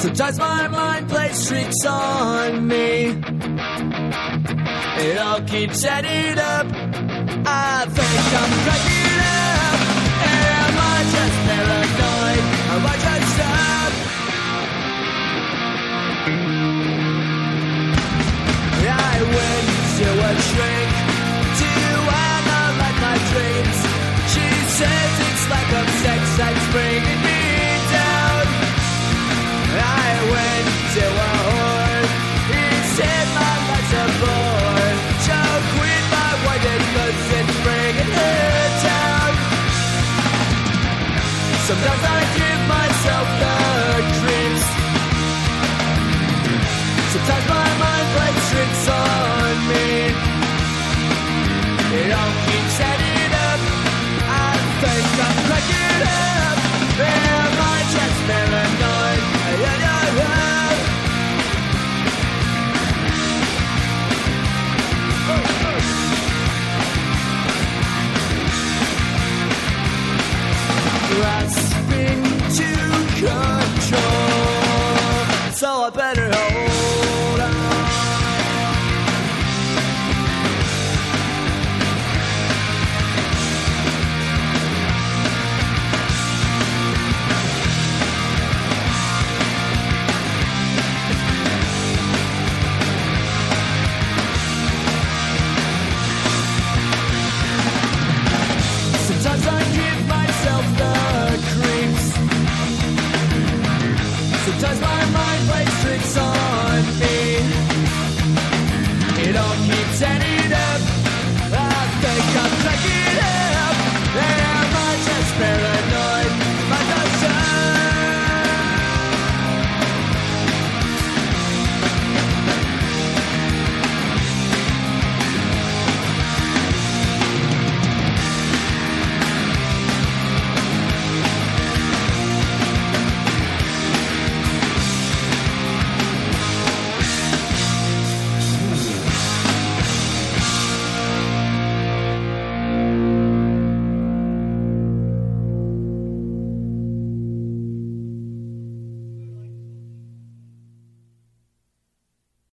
Sometimes my mind plays tricks on me. It all keeps adding up. I think I'm cracking Sometimes I